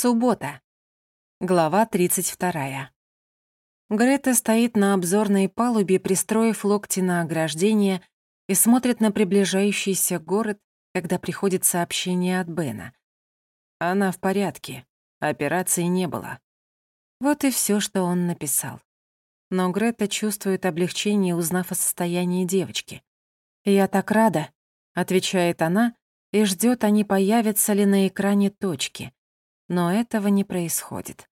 Суббота. Глава 32. Грета стоит на обзорной палубе, пристроив локти на ограждение и смотрит на приближающийся город, когда приходит сообщение от Бена. Она в порядке, операции не было. Вот и все, что он написал. Но Грета чувствует облегчение, узнав о состоянии девочки. «Я так рада», — отвечает она, и ждет, они появятся ли на экране точки — но этого не происходит.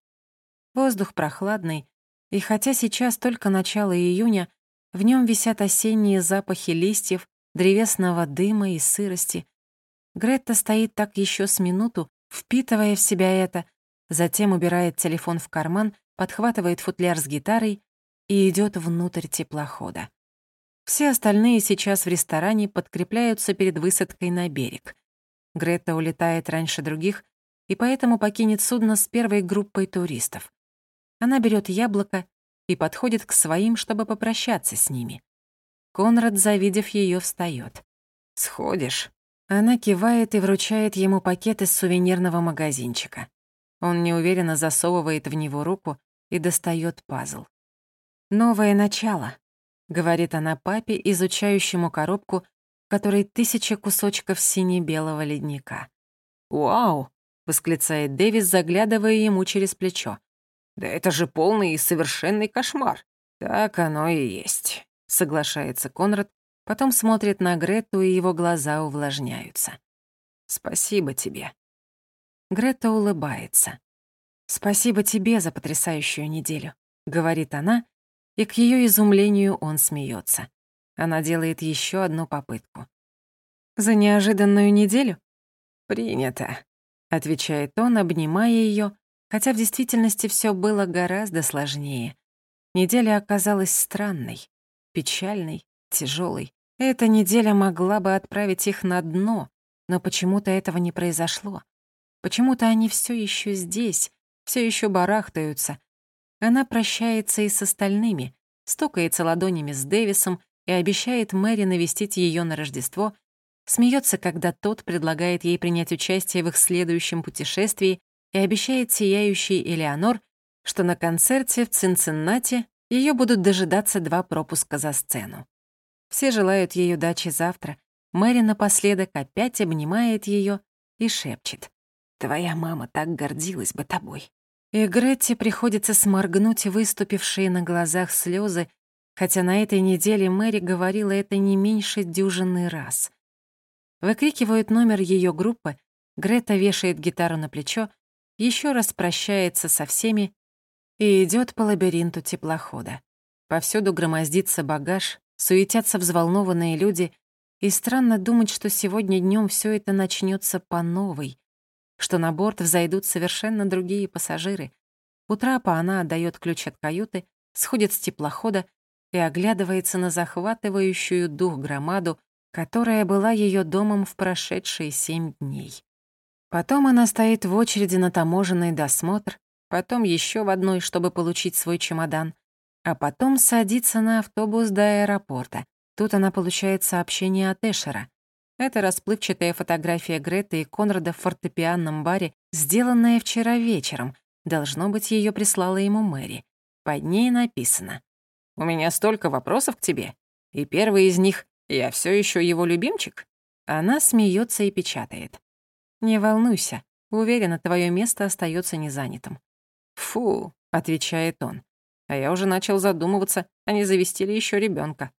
Воздух прохладный, и хотя сейчас только начало июня, в нем висят осенние запахи листьев, древесного дыма и сырости. Гретта стоит так еще с минуту, впитывая в себя это, затем убирает телефон в карман, подхватывает футляр с гитарой и идет внутрь теплохода. Все остальные сейчас в ресторане подкрепляются перед высадкой на берег. Гретта улетает раньше других, и поэтому покинет судно с первой группой туристов. Она берет яблоко и подходит к своим, чтобы попрощаться с ними. Конрад, завидев ее, встает. «Сходишь?» Она кивает и вручает ему пакет из сувенирного магазинчика. Он неуверенно засовывает в него руку и достает пазл. «Новое начало», — говорит она папе, изучающему коробку, в которой тысяча кусочков сине-белого ледника. «Вау!» — восклицает Дэвис, заглядывая ему через плечо. «Да это же полный и совершенный кошмар!» «Так оно и есть», — соглашается Конрад, потом смотрит на Грету, и его глаза увлажняются. «Спасибо тебе». Грета улыбается. «Спасибо тебе за потрясающую неделю», — говорит она, и к ее изумлению он смеется. Она делает еще одну попытку. «За неожиданную неделю?» «Принято», — отвечает он, обнимая ее, хотя в действительности все было гораздо сложнее. Неделя оказалась странной, печальной, тяжелой. Эта неделя могла бы отправить их на дно, но почему-то этого не произошло. Почему-то они все еще здесь, все еще барахтаются. Она прощается и с остальными, стукается ладонями с Дэвисом и обещает Мэри навестить ее на Рождество смеется, когда тот предлагает ей принять участие в их следующем путешествии и обещает сияющей Элеонор, что на концерте в Цинциннати ее будут дожидаться два пропуска за сцену. Все желают ей удачи завтра. Мэри напоследок опять обнимает ее и шепчет. «Твоя мама так гордилась бы тобой». И Гретте приходится сморгнуть выступившие на глазах слезы, хотя на этой неделе Мэри говорила это не меньше дюжины раз. Выкрикивают номер ее группы, Грета вешает гитару на плечо, еще раз прощается со всеми и идет по лабиринту теплохода. Повсюду громоздится багаж, суетятся взволнованные люди, и странно думать, что сегодня днем все это начнется по новой, что на борт взойдут совершенно другие пассажиры. У трапа она отдает ключ от каюты, сходит с теплохода и оглядывается на захватывающую дух громаду, которая была ее домом в прошедшие семь дней. Потом она стоит в очереди на таможенный досмотр, потом еще в одной, чтобы получить свой чемодан, а потом садится на автобус до аэропорта. Тут она получает сообщение от Эшера. Это расплывчатая фотография Греты и Конрада в фортепианном баре, сделанная вчера вечером. Должно быть, ее прислала ему Мэри. Под ней написано. «У меня столько вопросов к тебе, и первый из них я все еще его любимчик? Она смеется и печатает. Не волнуйся, уверена, твое место остается незанятым. Фу, отвечает он. А я уже начал задумываться, а не завести ли еще ребенка.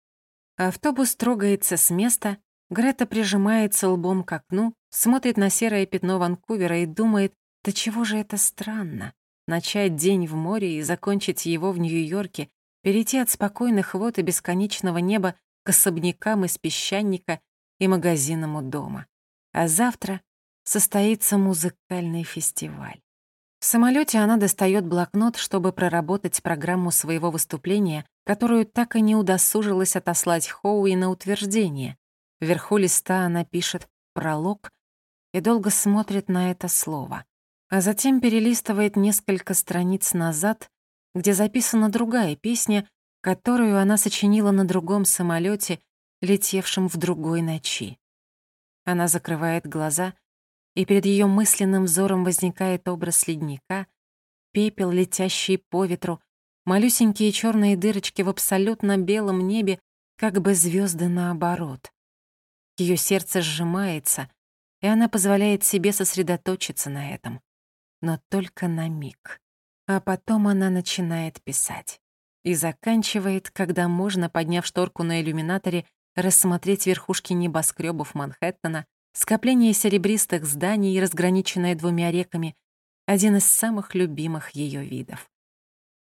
Автобус трогается с места, Грета прижимается лбом к окну, смотрит на серое пятно Ванкувера и думает, да чего же это странно. Начать день в море и закончить его в Нью-Йорке, перейти от спокойных вод и бесконечного неба к особнякам из песчаника и магазинам у дома. А завтра состоится музыкальный фестиваль. В самолете она достает блокнот, чтобы проработать программу своего выступления, которую так и не удосужилась отослать Хоуи на утверждение. Вверху листа она пишет «пролог» и долго смотрит на это слово. А затем перелистывает несколько страниц назад, где записана другая песня, которую она сочинила на другом самолете, летевшем в другой ночи. Она закрывает глаза и перед ее мысленным взором возникает образ ледника, пепел, летящий по ветру, малюсенькие черные дырочки в абсолютно белом небе, как бы звезды наоборот. Ее сердце сжимается, и она позволяет себе сосредоточиться на этом. Но только на миг. А потом она начинает писать. И заканчивает, когда можно, подняв шторку на иллюминаторе, рассмотреть верхушки небоскребов Манхэттена, скопление серебристых зданий, разграниченное двумя реками, один из самых любимых ее видов.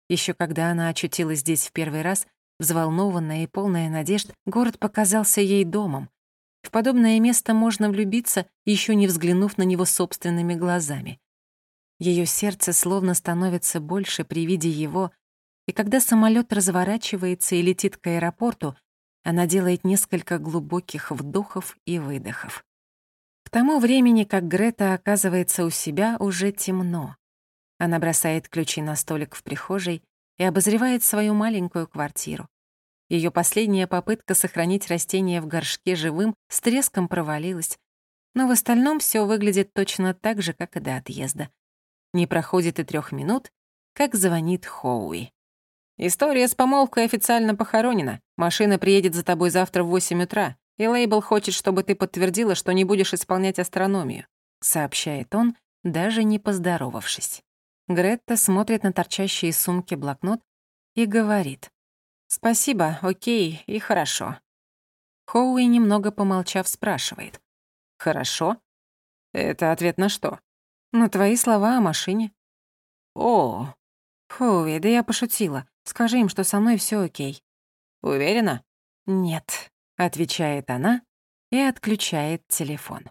Еще когда она очутилась здесь в первый раз, взволнованная и полная надежд, город показался ей домом. В подобное место можно влюбиться, еще не взглянув на него собственными глазами. Ее сердце словно становится больше при виде его, и когда самолет разворачивается и летит к аэропорту, она делает несколько глубоких вдохов и выдохов. К тому времени, как Грета оказывается у себя, уже темно. Она бросает ключи на столик в прихожей и обозревает свою маленькую квартиру. Ее последняя попытка сохранить растение в горшке живым с треском провалилась, но в остальном все выглядит точно так же, как и до отъезда. Не проходит и трех минут, как звонит Хоуи. «История с помолвкой официально похоронена. Машина приедет за тобой завтра в 8 утра, и лейбл хочет, чтобы ты подтвердила, что не будешь исполнять астрономию», — сообщает он, даже не поздоровавшись. Гретта смотрит на торчащие из сумки блокнот и говорит. «Спасибо, окей и хорошо». Хоуи, немного помолчав, спрашивает. «Хорошо? Это ответ на что?» На твои слова о машине. О, Хоуи, да я пошутила. Скажи им, что со мной все окей. Уверена? Нет, отвечает она и отключает телефон.